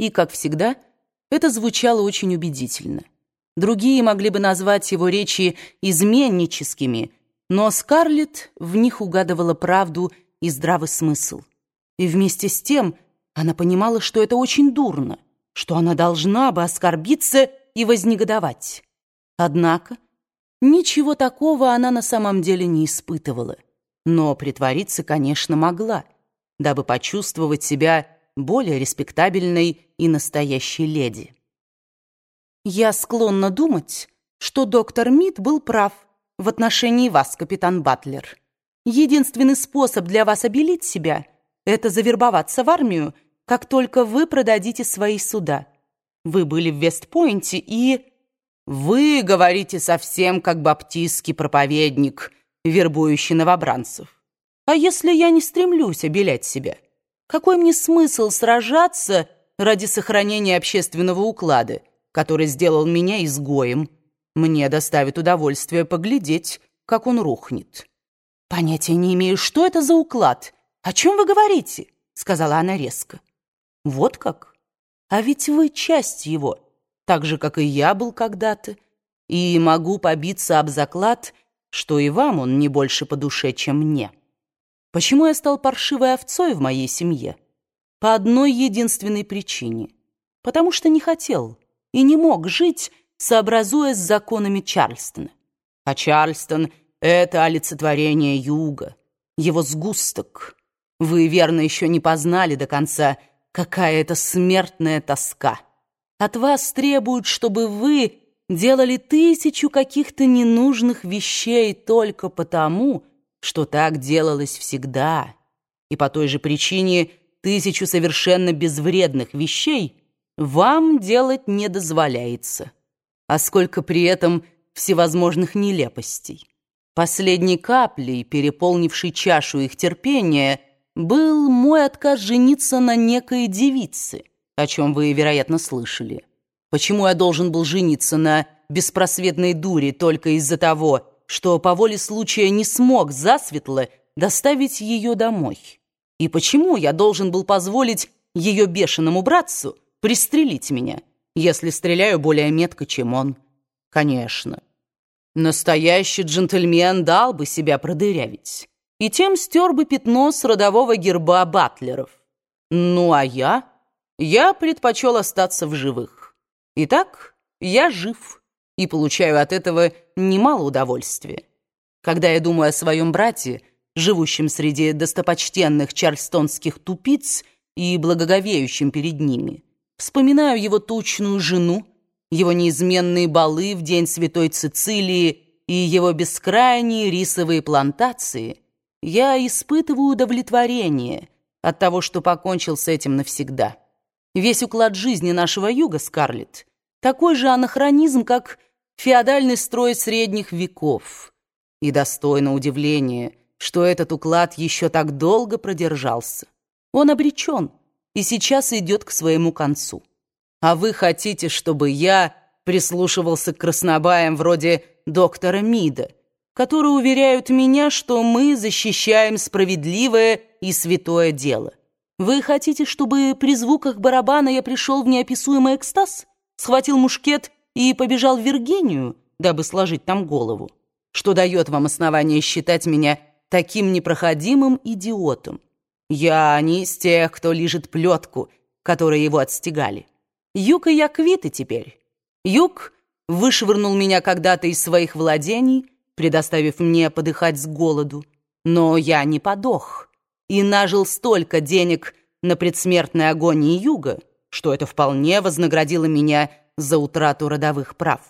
и, как всегда, это звучало очень убедительно. Другие могли бы назвать его речи изменническими, но Скарлетт в них угадывала правду и здравый смысл. И вместе с тем она понимала, что это очень дурно, что она должна бы оскорбиться и вознегодовать. Однако ничего такого она на самом деле не испытывала, но притвориться, конечно, могла, дабы почувствовать себя более респектабельной и настоящей леди. «Я склонна думать, что доктор Мид был прав в отношении вас, капитан Батлер. Единственный способ для вас обелить себя — это завербоваться в армию, как только вы продадите свои суда. Вы были в Вестпойнте и...» «Вы говорите совсем как баптистский проповедник, вербующий новобранцев. А если я не стремлюсь обелять себя?» Какой мне смысл сражаться ради сохранения общественного уклада, который сделал меня изгоем? Мне доставит удовольствие поглядеть, как он рухнет. Понятия не имею, что это за уклад. О чем вы говорите? Сказала она резко. Вот как? А ведь вы часть его, так же, как и я был когда-то. И могу побиться об заклад, что и вам он не больше по душе, чем мне. Почему я стал паршивой овцой в моей семье? По одной единственной причине. Потому что не хотел и не мог жить, сообразуясь с законами Чарльстона. А Чарльстон — это олицетворение юга, его сгусток. Вы, верно, еще не познали до конца, какая это смертная тоска. От вас требуют, чтобы вы делали тысячу каких-то ненужных вещей только потому, что так делалось всегда, и по той же причине тысячу совершенно безвредных вещей вам делать не дозволяется. А сколько при этом всевозможных нелепостей. Последней каплей, переполнившей чашу их терпения, был мой отказ жениться на некой девице, о чем вы, вероятно, слышали. Почему я должен был жениться на беспросветной дуре только из-за того, что по воле случая не смог засветло доставить ее домой? И почему я должен был позволить ее бешеному братцу пристрелить меня, если стреляю более метко, чем он? Конечно. Настоящий джентльмен дал бы себя продырявить, и тем стер бы пятно с родового герба батлеров. Ну а я? Я предпочел остаться в живых. Итак, я жив и получаю от этого немало удовольствия. Когда я думаю о своем брате, живущем среди достопочтенных чарльстонских тупиц и благоговеющим перед ними, вспоминаю его тучную жену, его неизменные балы в день Святой Цицилии и его бескрайние рисовые плантации, я испытываю удовлетворение от того, что покончил с этим навсегда. Весь уклад жизни нашего юга, Скарлетт, такой же анахронизм, как феодальный строй средних веков. И достойно удивления, что этот уклад еще так долго продержался. Он обречен и сейчас идет к своему концу. А вы хотите, чтобы я прислушивался к краснобаям вроде доктора Мида, которые уверяют меня, что мы защищаем справедливое и святое дело. Вы хотите, чтобы при звуках барабана я пришел в неописуемый экстаз, схватил мушкет и побежал в Виргинию, дабы сложить там голову, что дает вам основание считать меня таким непроходимым идиотом. Я не из тех, кто лижет плетку, которой его отстегали. Юг и я квиты теперь. Юг вышвырнул меня когда-то из своих владений, предоставив мне подыхать с голоду. Но я не подох и нажил столько денег на предсмертной агонии юга, что это вполне вознаградило меня за утрату родовых прав.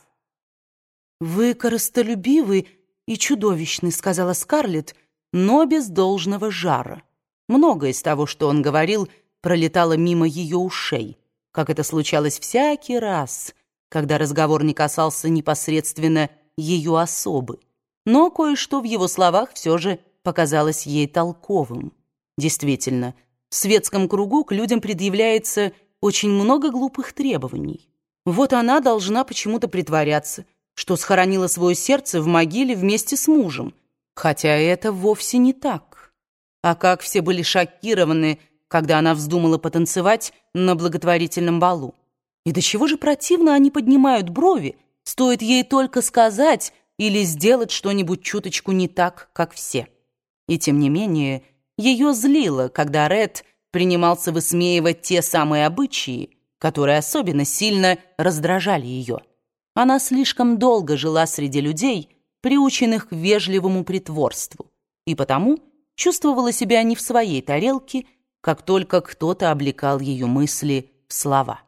«Вы коростолюбивый и чудовищный», — сказала Скарлетт, но без должного жара. Многое из того, что он говорил, пролетало мимо ее ушей, как это случалось всякий раз, когда разговор не касался непосредственно ее особы. Но кое-что в его словах все же показалось ей толковым. Действительно, в светском кругу к людям предъявляется очень много глупых требований. Вот она должна почему-то притворяться, что схоронила свое сердце в могиле вместе с мужем, хотя это вовсе не так. А как все были шокированы когда она вздумала потанцевать на благотворительном балу. И до чего же противно они поднимают брови, стоит ей только сказать или сделать что-нибудь чуточку не так, как все. И тем не менее, ее злило, когда Ред принимался высмеивать те самые обычаи, которые особенно сильно раздражали ее. Она слишком долго жила среди людей, приученных к вежливому притворству, и потому чувствовала себя не в своей тарелке, как только кто-то облекал ее мысли в слова.